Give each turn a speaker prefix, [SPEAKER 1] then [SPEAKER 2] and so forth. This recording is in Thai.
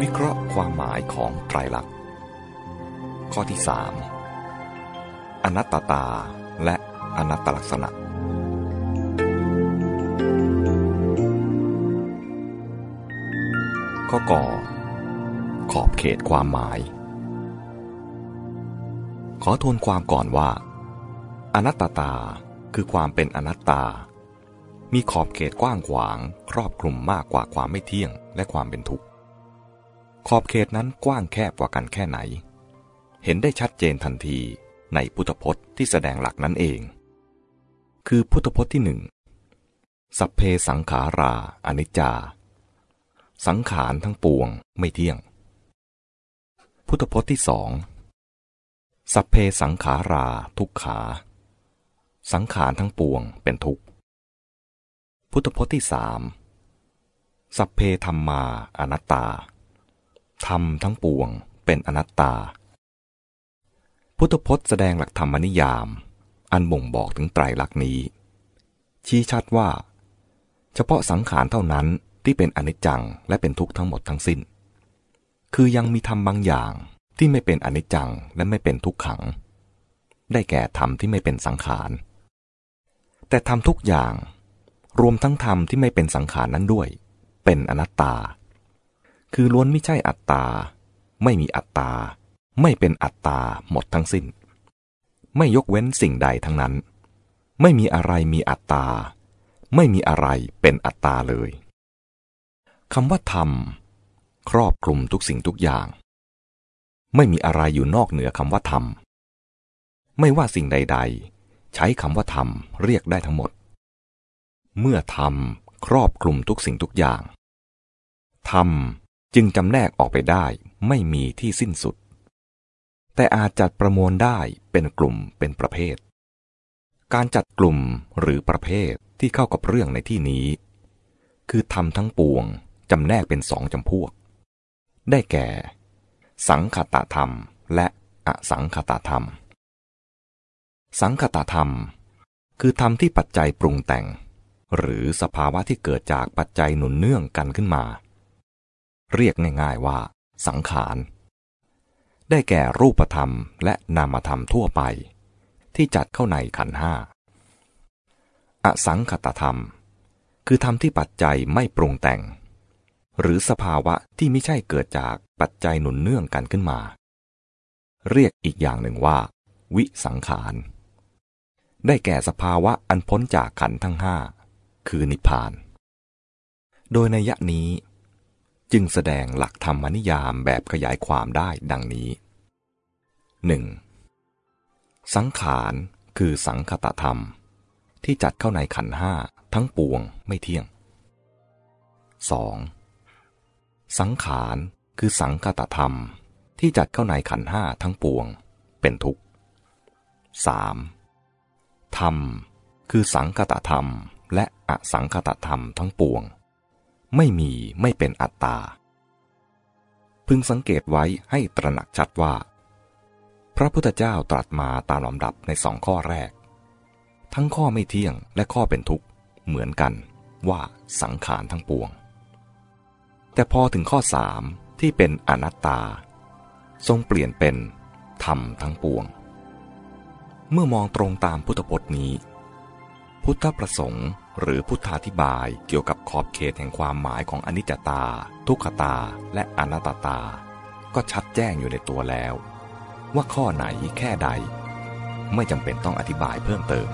[SPEAKER 1] วิเคราะห์ความหมายของไตรลักษณ์ ข้อที่สามอนัตตตาและอนัตตลักษณะ ข้อกอขอบเขตความหมาย ขอทวนความก่อนว่า อนัตตตาคือความเป็นอนัตตา มีขอบเขตกว้างขวาง ครอบคลุมมากกว่าความไม่เที่ยงและความเป็นทุกข์ ขอบเขตนั้นกว้างแคบกว่ากันแค่ไหน เห็นได้ชัดเจนทันทีในพุทธพจน์ที่แสดงหลักนั้นเอง คือพุทธพจน์ที่หนึ่งสัพเพสังขาราอนิจจา สังขารทั้งปวงไม่เที่ยง พุทธพจน์ที่สองสัพเพสังขาราทุกขา สังขารทั้งปวงเป็นทุกข์ พุทธพจน์ที่สามสัพเพธรรมาอนัตตา ธรรมทั้งปวงเป็นอนัตตา พุทธพจน์แสดงหลักธรรมนิยาม อันบ่งบอกถึงไตรลักษณ์นี้ ชี้ชัดว่า เฉพาะสังขารเท่านั้นที่เป็นอนิจจังและเป็นทุกข์ทั้งหมดทั้งสิ้น คือยังมีธรรมบางอย่างที่ไม่เป็นอนิจจังและไม่เป็นทุกขัง ได้แก่ธรรมที่ไม่เป็นสังขาร แต่ธรรมทุกอย่างรวมทั้งธรรมที่ไม่เป็นสังขารนั้นด้วย เป็นอนัตตา คือล้วนไม่ใช่อัตตา ไม่มีอัตตา ไม่เป็นอัตตาหมดทั้งสิ้น ไม่ยกเว้นสิ่งใดทั้งนั้น ไม่มีอะไรมีอัตตา ไม่มีอะไรเป็นอัตตาเลยคำว่าธรรม ครอบคลุมทุกสิ่งทุกอย่าง ไม่มีอะไรอยู่นอกเหนือคำว่าธรรม ไม่ว่าสิ่งใด ๆ ใช้คำว่าธรรมเรียกได้ทั้งหมด เมื่อธรรมครอบคลุมทุกสิ่งทุกอย่างธรรม จึงจำแนกออกไปได้ไม่มีที่สิ้นสุด แต่อาจจัดประมวลได้เป็นกลุ่มเป็นประเภท การจัดกลุ่มหรือประเภทที่เข้ากับเรื่องในที่นี้ คือธรรมทั้งปวงจำแนกเป็นสองจำพวก ได้แก่ สังคตธรรมและอสังคตธรรม สังคตธรรม คือธรรมที่ปัจจัยปรุงแต่ง หรือสภาวะที่เกิดจากปัจจัยหนุนเนื่องกันขึ้นมา เรียกง่ายๆว่า สังขาร ได้แก่รูปธรรมและนามธรรมทั่วไป ที่จัดเข้าในขันห้า อสังคตธรรม คือธรรมที่ปัจจัยไม่ปรุงแต่ง หรือสภาวะที่ไม่ใช่เกิดจากปัจจัยหนุนเนื่องกันขึ้นมา เรียกอีกอย่างหนึ่งว่า วิสังขาร ได้แก่สภาวะอันพ้นจากขันทั้งห้า คือนิพพาน โดยในยะนี้ จึงแสดงหลักธรรมนิยามแบบขยายความได้ดังนี้ 1. สังขารคือสังคตธรรม ที่จัดเข้าในขันห้าทั้งปวงไม่เที่ยง 2. สังขารคือสังคตธรรม ที่จัดเข้าในขันห้าทั้งปวง เป็นทุกข์ 3. ธรรม คือสังคตธรรม และอสังคตธรรมทั้งปวง ไม่มีไม่เป็นอัตตา พึงสังเกตไว้ให้ตระหนักชัดว่า พระพุทธเจ้าตรัสมาตามลำดับในสองข้อแรก ทั้งข้อไม่เที่ยงและข้อเป็นทุกข์เหมือนกันว่าสังขารทั้งปวง แต่พอถึงข้อสามที่เป็นอนัตตา ทรงเปลี่ยนเป็นธรรมทั้งปวง เมื่อมองตรงตามพุทธพจน์นี้ พุทธประสงค์ หรือพุทธาธิบายเกี่ยวกับขอบเขตแห่งความหมายของอนิจจตา ทุกขตา และอนัตตา ก็ชัดแจ้งอยู่ในตัวแล้ว ว่าข้อไหนแค่ใด ไม่จำเป็นต้องอธิบายเพิ่มเติม